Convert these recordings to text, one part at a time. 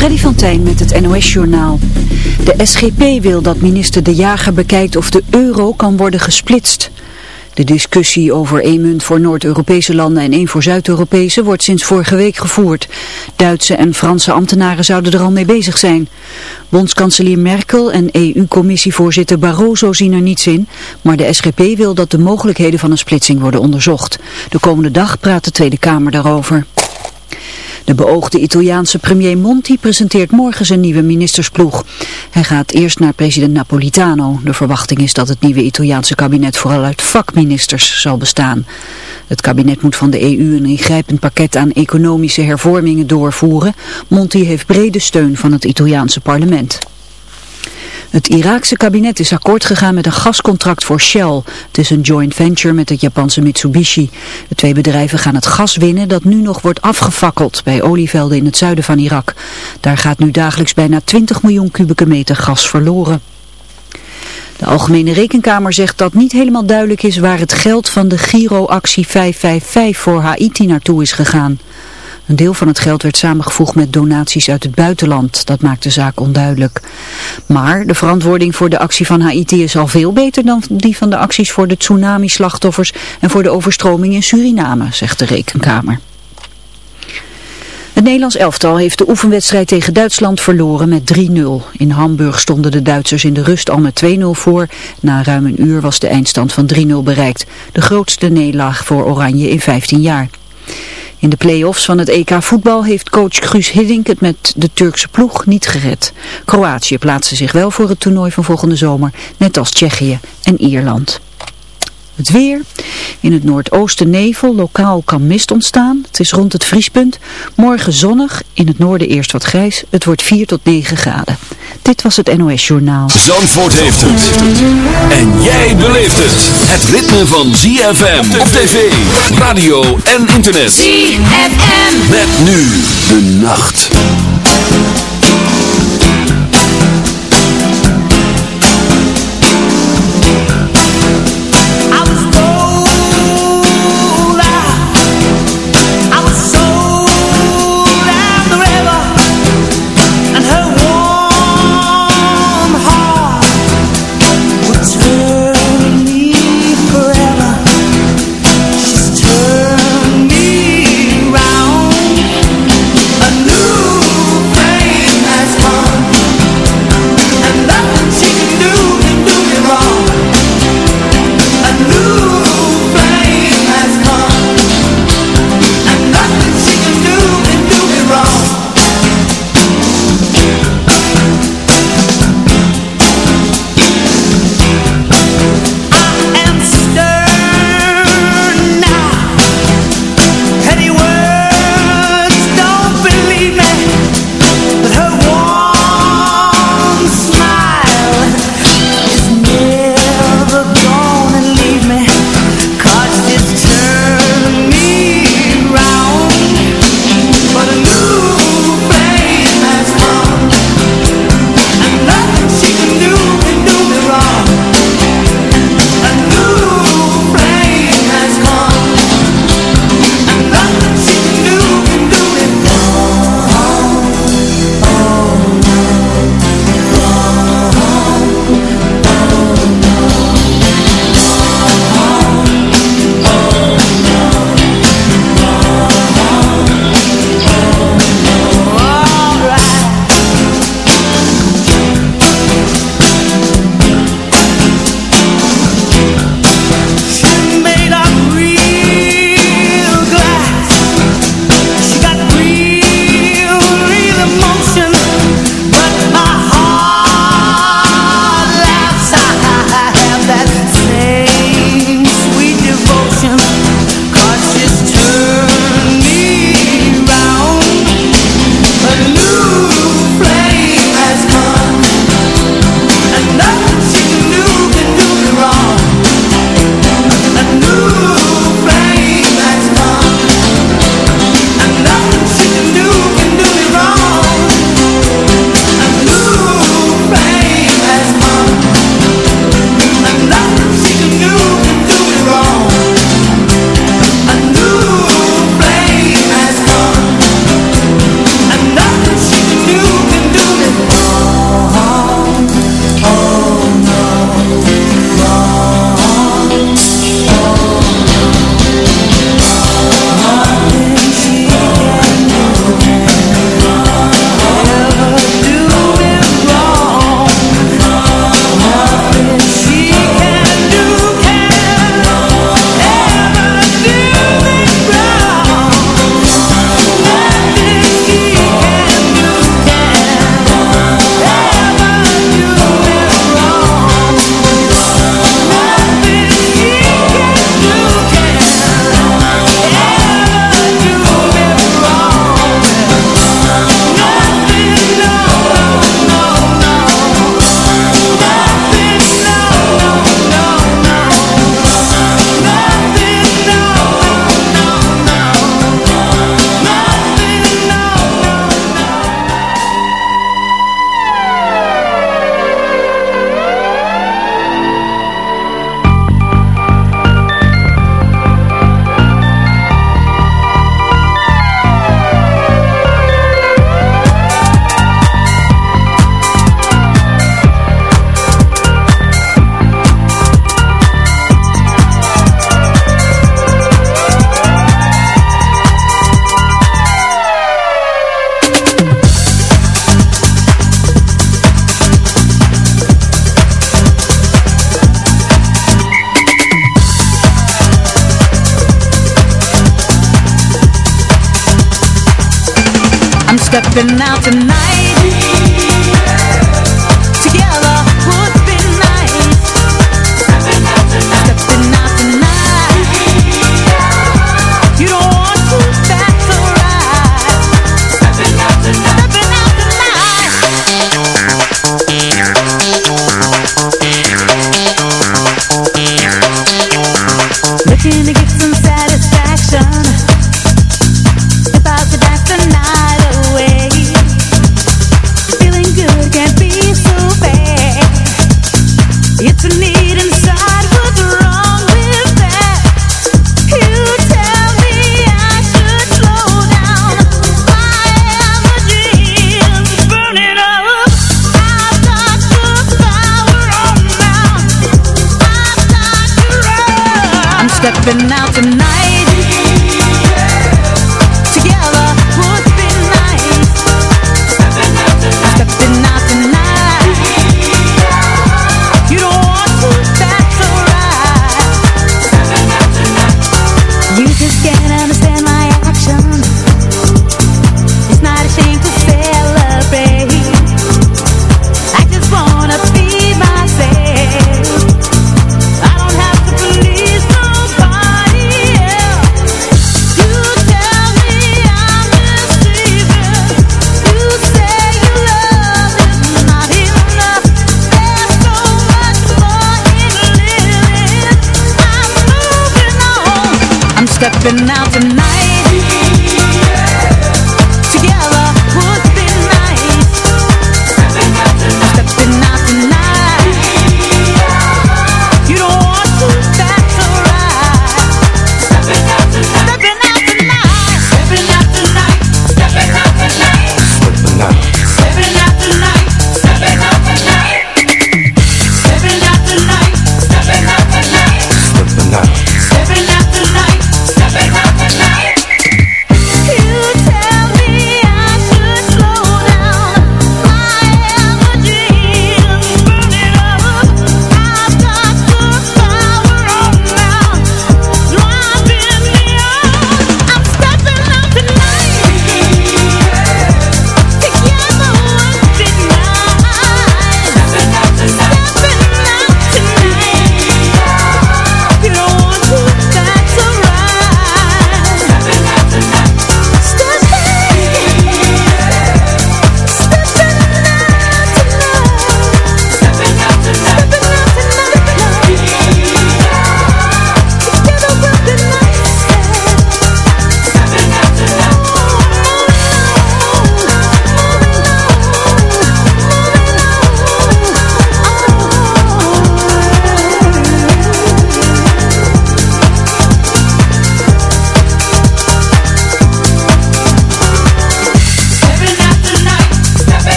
Freddy van met het NOS-journaal. De SGP wil dat minister De Jager bekijkt of de euro kan worden gesplitst. De discussie over één munt voor Noord-Europese landen en één voor Zuid-Europese wordt sinds vorige week gevoerd. Duitse en Franse ambtenaren zouden er al mee bezig zijn. Bondskanselier Merkel en EU-commissievoorzitter Barroso zien er niets in, maar de SGP wil dat de mogelijkheden van een splitsing worden onderzocht. De komende dag praat de Tweede Kamer daarover. De beoogde Italiaanse premier Monti presenteert morgen zijn nieuwe ministersploeg. Hij gaat eerst naar president Napolitano. De verwachting is dat het nieuwe Italiaanse kabinet vooral uit vakministers zal bestaan. Het kabinet moet van de EU een ingrijpend pakket aan economische hervormingen doorvoeren. Monti heeft brede steun van het Italiaanse parlement. Het Iraakse kabinet is akkoord gegaan met een gascontract voor Shell. Het is een joint venture met het Japanse Mitsubishi. De twee bedrijven gaan het gas winnen dat nu nog wordt afgefakkeld bij olievelden in het zuiden van Irak. Daar gaat nu dagelijks bijna 20 miljoen kubieke meter gas verloren. De Algemene Rekenkamer zegt dat niet helemaal duidelijk is waar het geld van de Giro-actie 555 voor Haiti naartoe is gegaan. Een deel van het geld werd samengevoegd met donaties uit het buitenland. Dat maakt de zaak onduidelijk. Maar de verantwoording voor de actie van Haiti is al veel beter dan die van de acties voor de tsunami-slachtoffers en voor de overstroming in Suriname, zegt de Rekenkamer. Het Nederlands elftal heeft de oefenwedstrijd tegen Duitsland verloren met 3-0. In Hamburg stonden de Duitsers in de rust al met 2-0 voor. Na ruim een uur was de eindstand van 3-0 bereikt. De grootste nederlaag voor Oranje in 15 jaar. In de play-offs van het EK voetbal heeft coach Guus Hiddink het met de Turkse ploeg niet gered. Kroatië plaatste zich wel voor het toernooi van volgende zomer, net als Tsjechië en Ierland. Het weer. In het noordoosten nevel. Lokaal kan mist ontstaan. Het is rond het vriespunt. Morgen zonnig. In het noorden eerst wat grijs. Het wordt 4 tot 9 graden. Dit was het NOS Journaal. Zandvoort heeft het. En jij beleeft het. Het ritme van ZFM op tv, radio en internet. ZFM. Met nu de nacht.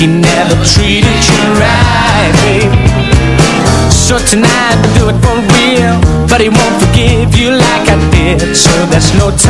He never treated you right, babe. So tonight, do it for real. But he won't forgive you like I did. So there's no time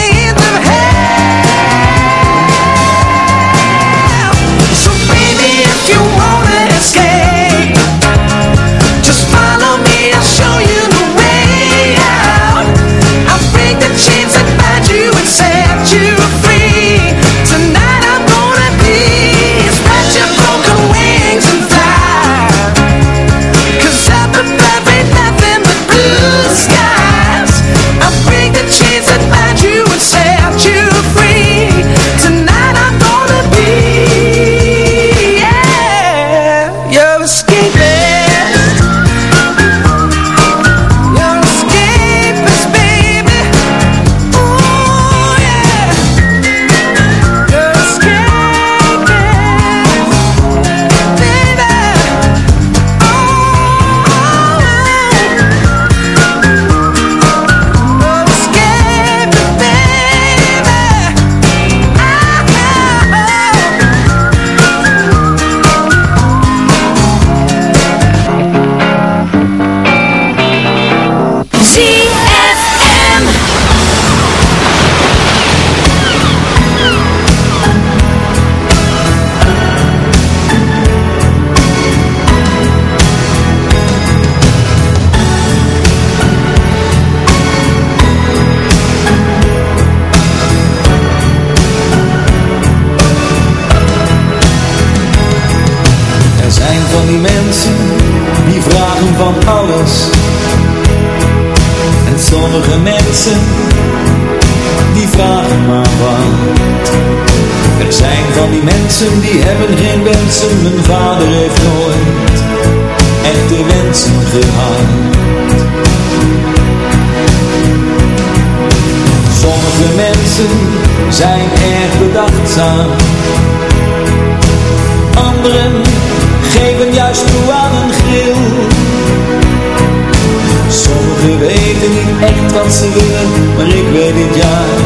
niet wat ze willen, maar ik weet dit jaar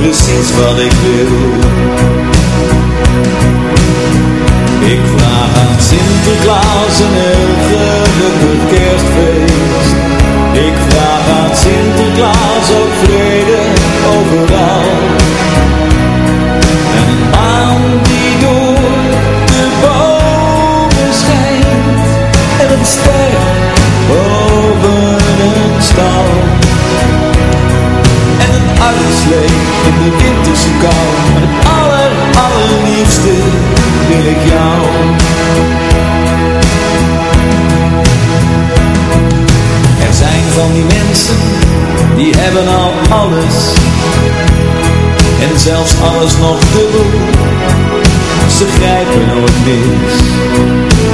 precies wat ik wil. Ik vraag aan Sinterklaas een heel gelukkig kerstfeest. Ik vraag aan Sinterklaas ook uitslee in de winterse kou Maar het aller, allerliefste wil ik jou. Er zijn van die mensen die hebben al alles. En zelfs alles nog dubbel. Ze grijpen nooit mis,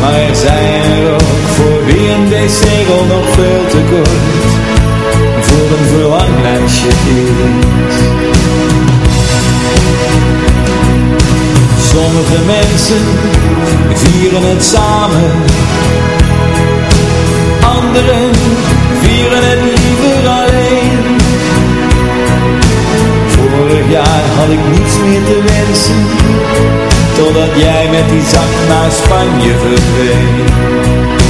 maar er zijn er ook voor wie een wc-rol nog veel te kort een verlanglijstje is. Sommige mensen vieren het samen, anderen vieren het liever alleen. Vorig jaar had ik niets meer te wensen Totdat jij met die zak naar Spanje verdween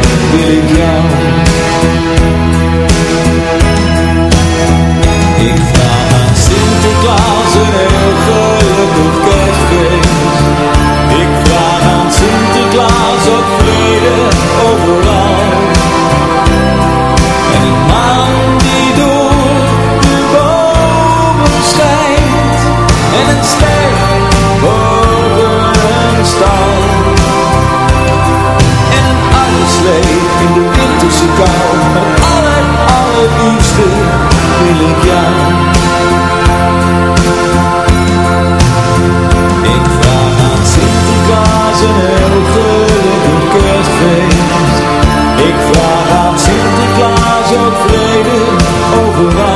big por nós.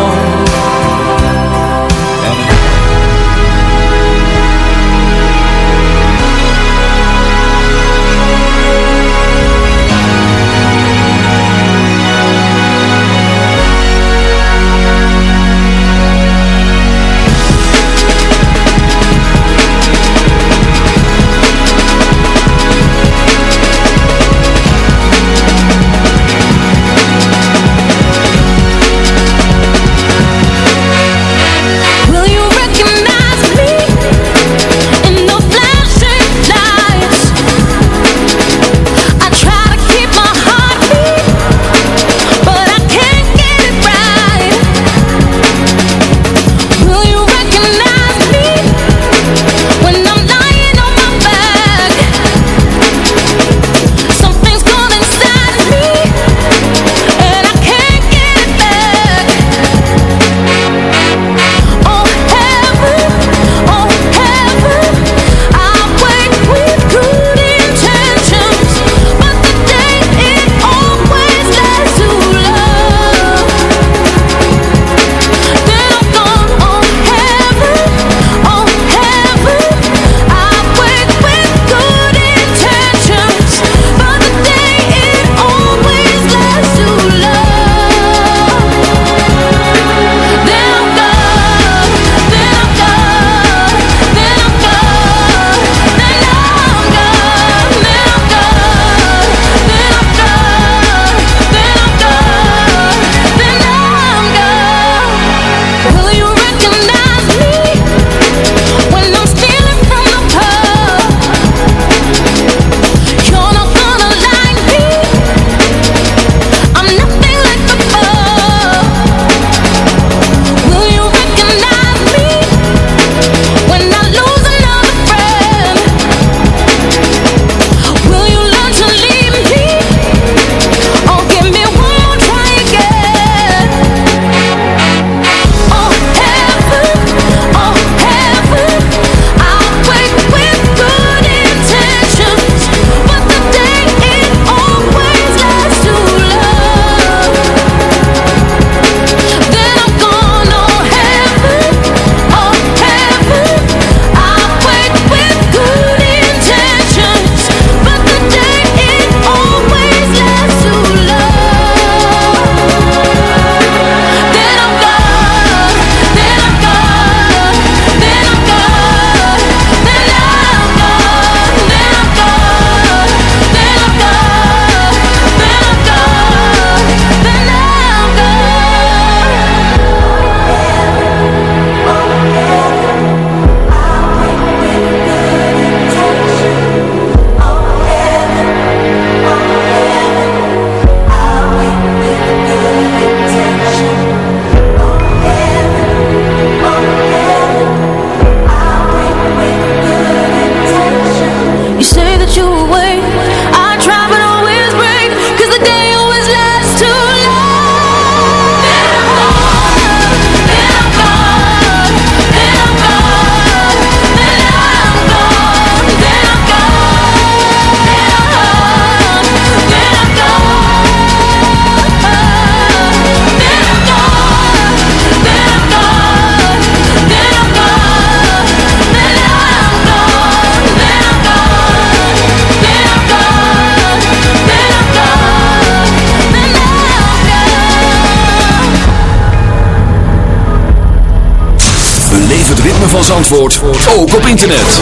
Zandvoort ook op internet.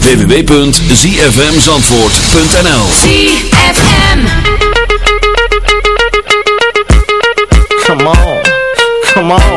www.zfmzandvoort.nl ZFM. Come on, come on.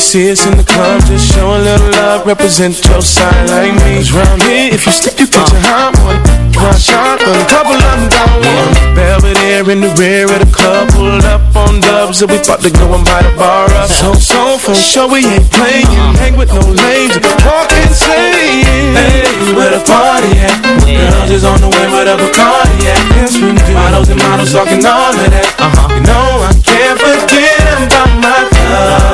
See us in the club. Just show a little love, represent your side like me. 'Cause round here, if you slip, you get your hot one. One shot, a couple of them down one. Belvedere in the rear of the club, pulled up on dubs, and we about to go and buy the bar up. So, so, for sure we ain't playing. Hang with no lames, walk insane. Hey, where the party at? Girls is on the way, where the Bacardi at? Yes, we do. Models and models talking all of that. Uh-huh. You know I can't forget about my club.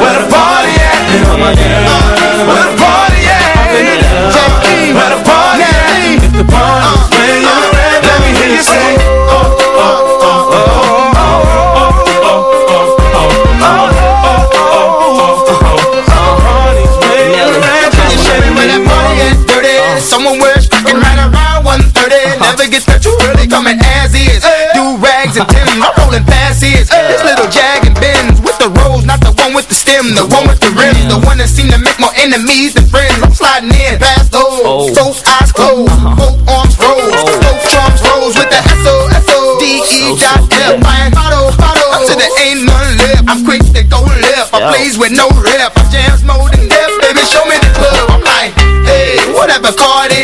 Where the party at? Where the party at? Where the party at? If the party's when you're red, let me hear you say, oh, oh, oh, oh. Never gets that you really coming as is Do rags and Tim's, I'm rolling fast is This little Jag and Benz with the rose, not with the stem, the one with the rim The one that seem to make more enemies than friends. I'm sliding in past those oh. Both eyes closed, uh-huh. both arms rose oh. Both charms rose with the S-O-S-O oh, D-E dot F Flying bottle, bottle. Till there ain't none left. I'm quick to go left. I blaze with no rep. I jams more than death. Baby, show me the club. I'm like, hey, whatever car they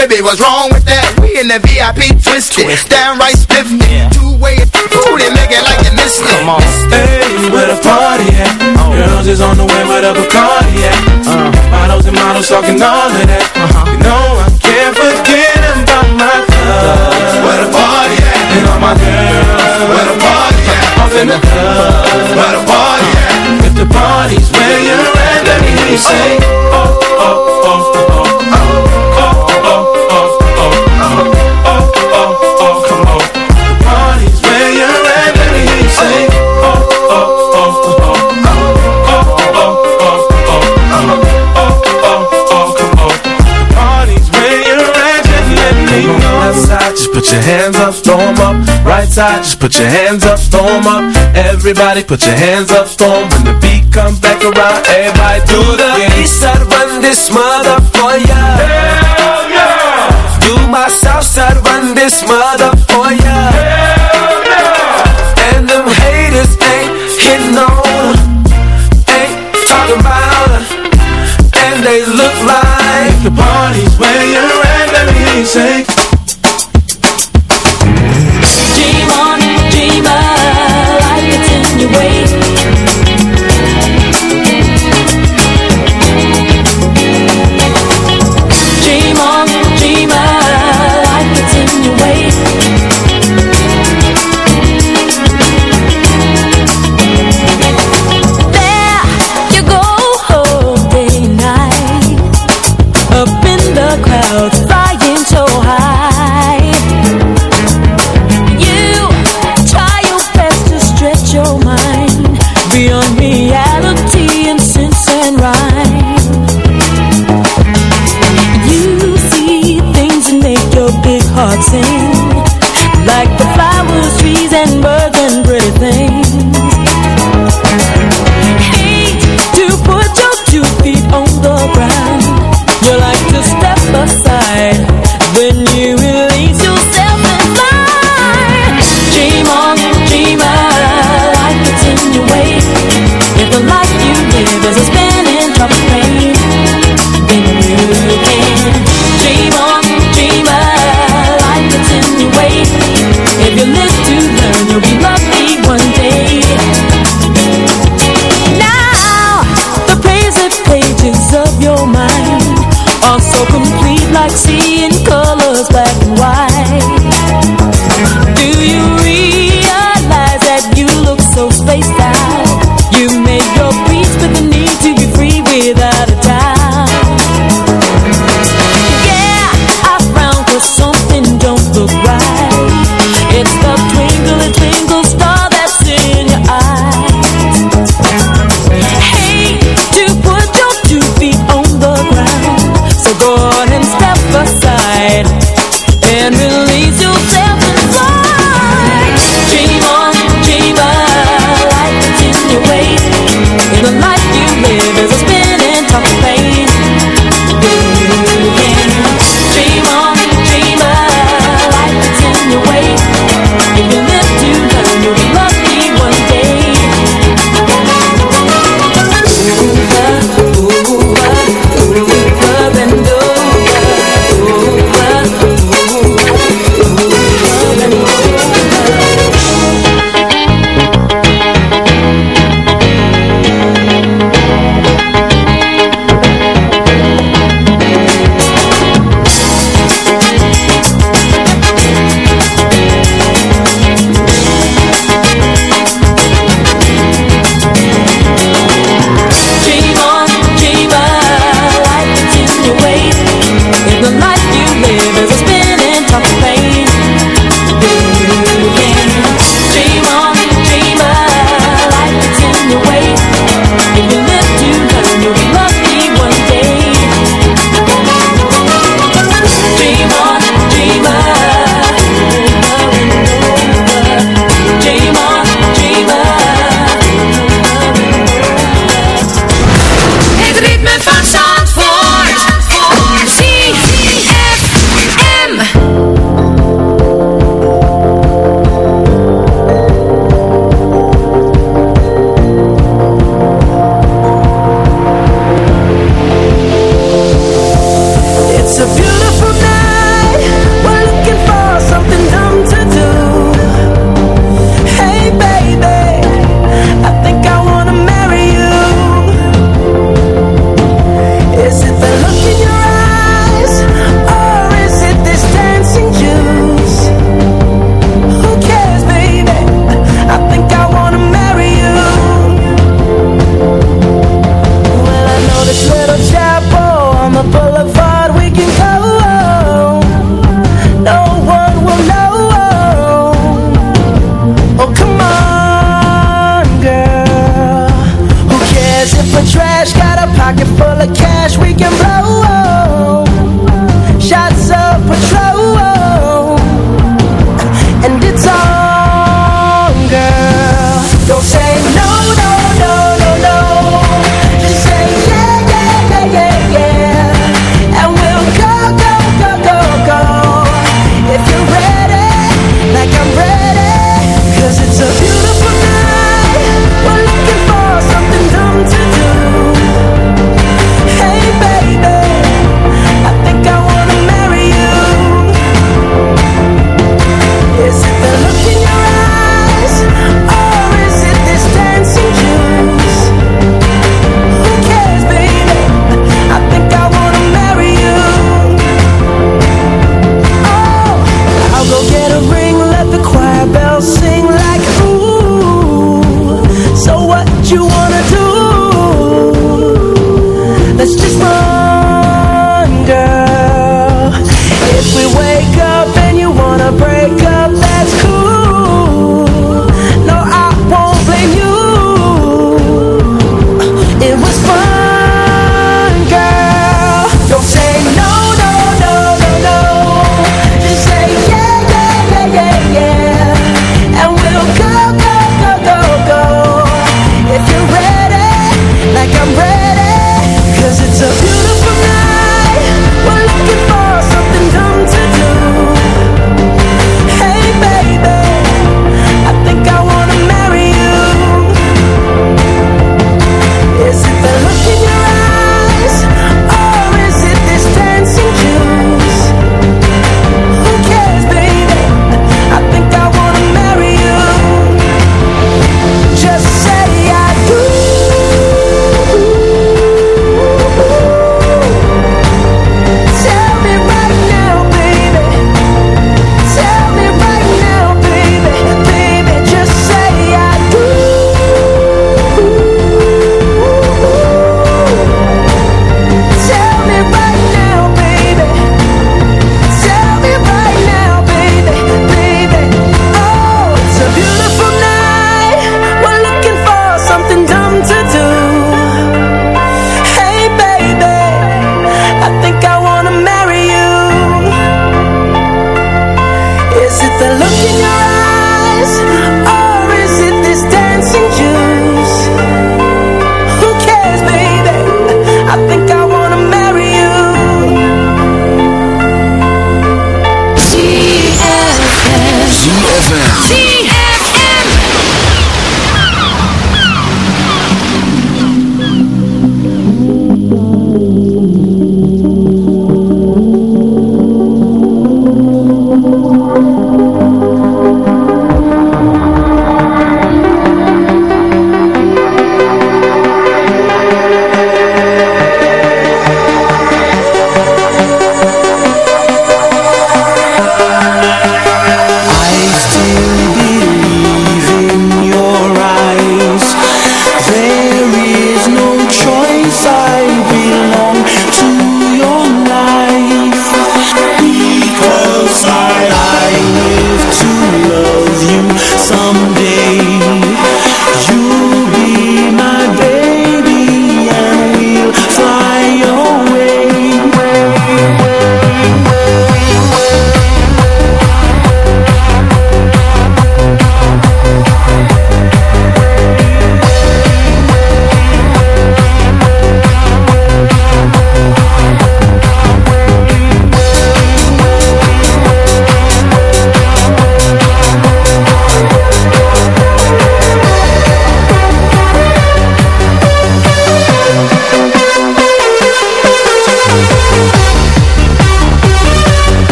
Baby, what's wrong with that? We in the VIP twisted Downright spiffy Two-way Ooh, they make it like you missed it Come on. Hey, where the party at? Oh. Girls is on the way where the Bacardi at. Uh. Models and models talking all of that. Uh-huh. You know I can't forget about my club. Where the party at? And all my girls. Where the party at? Off in the club. Where the party at? If the party's where you're at, let me hear you say, oh, oh, oh, oh, oh. Oh, oh, put your hands up, throw 'em up. Right side, just put your hands up, throw 'em up. Everybody put your hands up, throw 'em. When the beat comes back around, everybody do the east side, run this mother for ya. Hell yeah! Do my south side, run this mother for ya. Hell yeah! And them haters ain't hitting on, ain't talking about. And they look like the party's where you're at, let me hear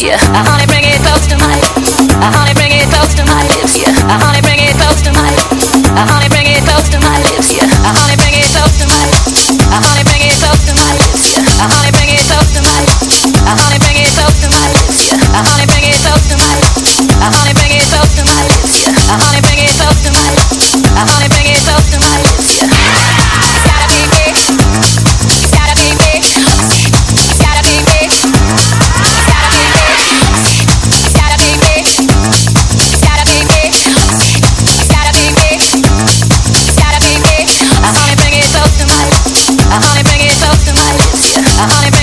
Yeah, I Honey, bring it close to my lips, yeah. Honey,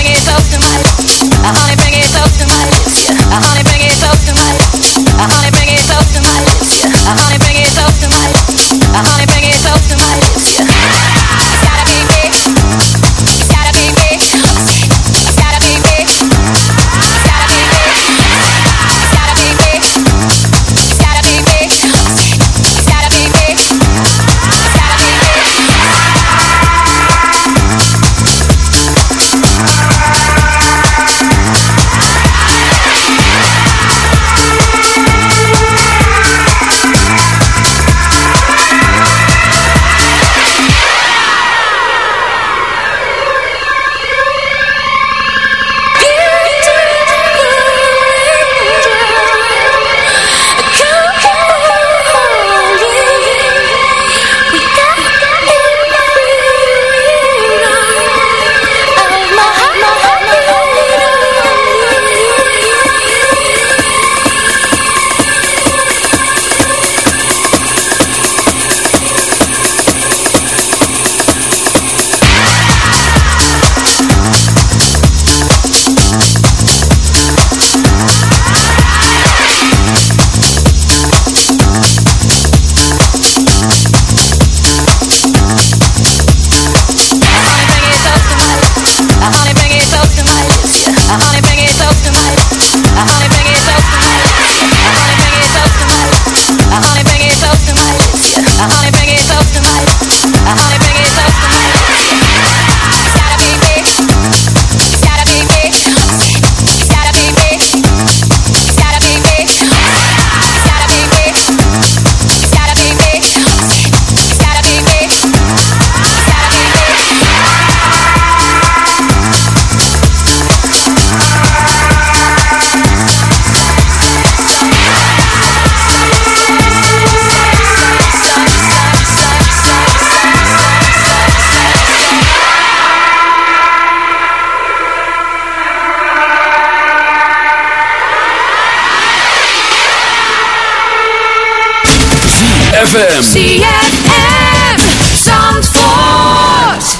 ZFM. ZFM. Zandvoort.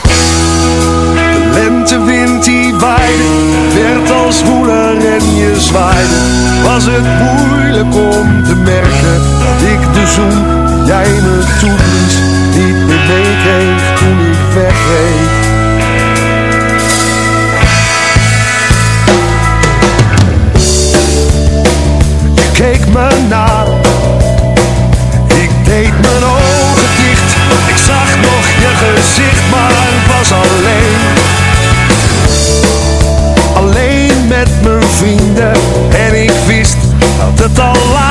De lentewind die waaide, werd als woeler en je zwaaide. Was het moeilijk om te merken dat ik de zoen, jij me toeblies, niet meer meekreeg toen ik wegreed. keek me na gezicht, maar was alleen. Alleen met mijn vrienden en ik wist dat het al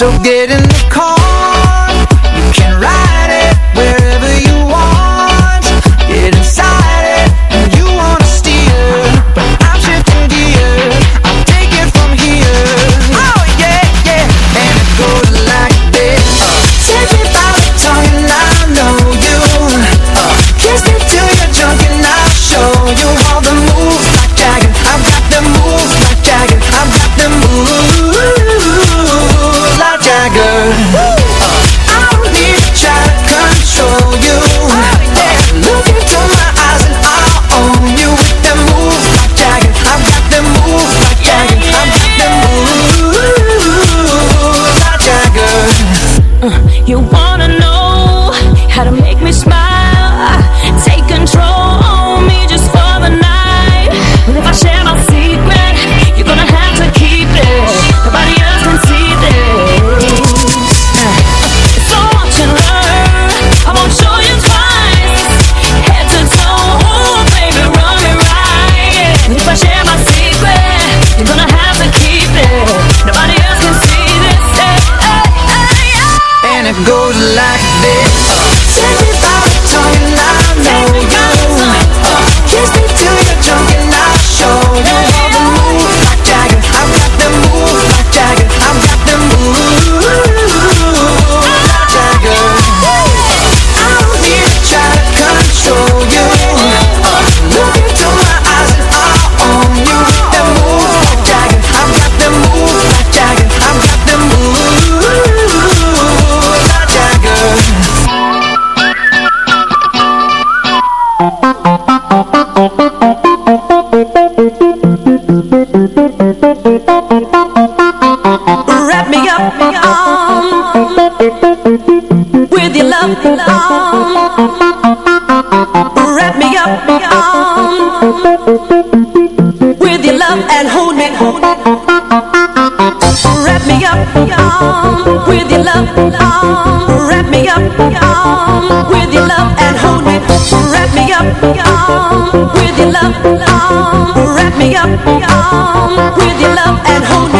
So getting. Up, up with your love and hold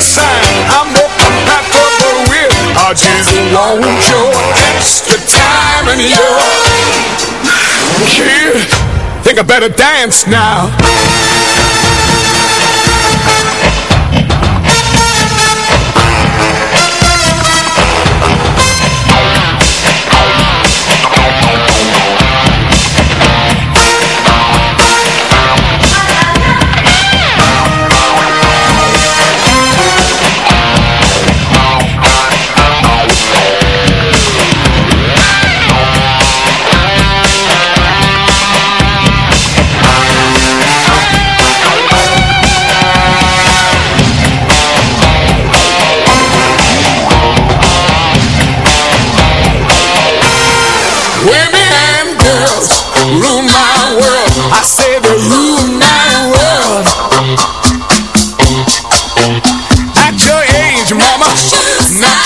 I. I just want your extra time and your. Think I better dance now.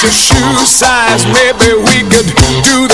the shoe size, maybe we could do